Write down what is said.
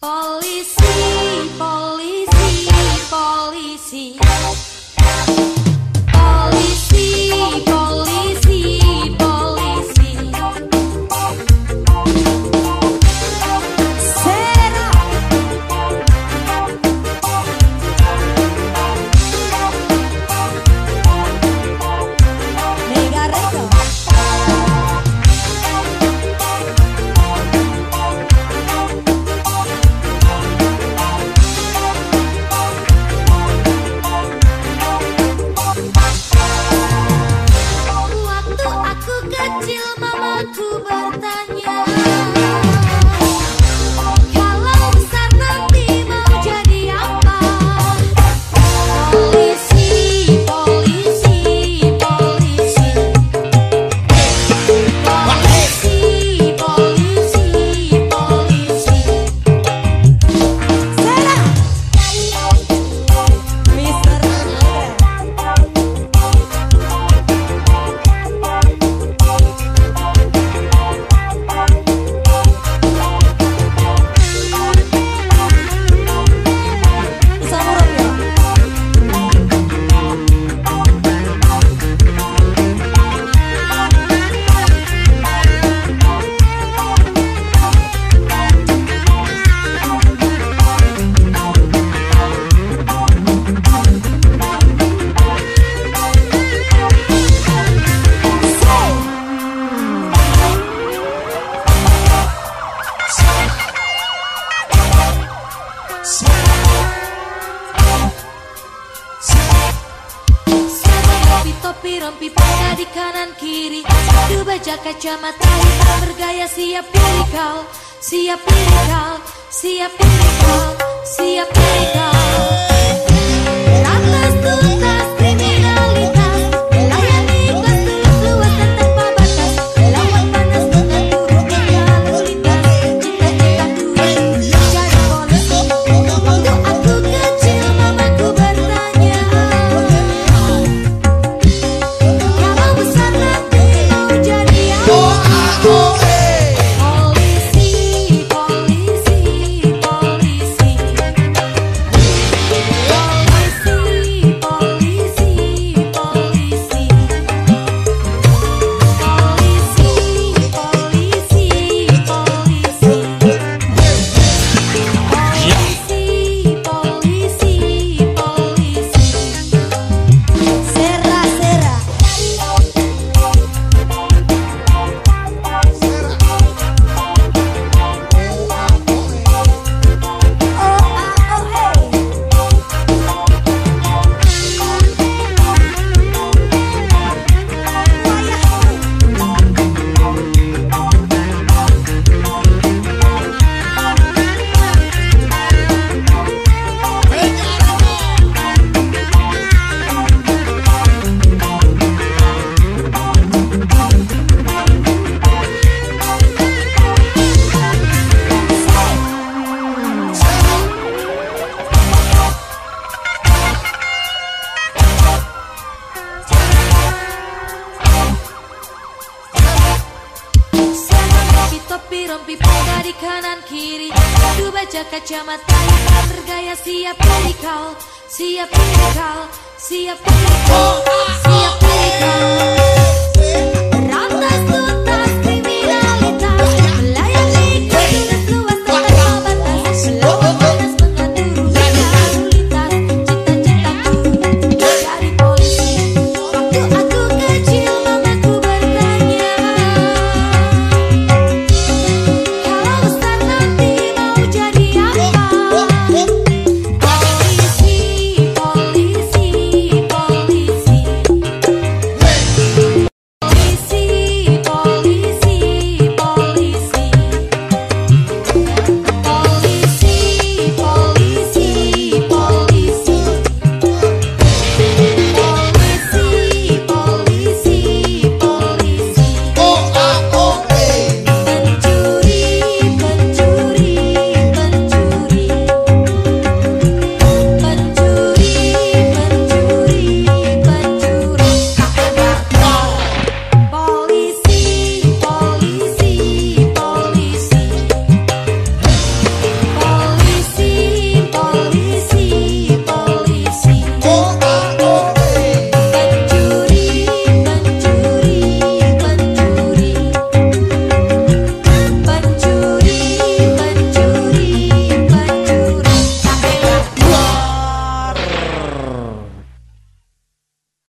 All is topi rompi pangga di kanan kiri. Satu baja kacamata hitam bergaya. Siap pilih kau Siap pilih kau, siap pilih kau, siap pilih kau rompi pangga di kanan kiri. Padu baca kacamata hitam bergaya. Siap kau Siap kau, siap kau, siap kau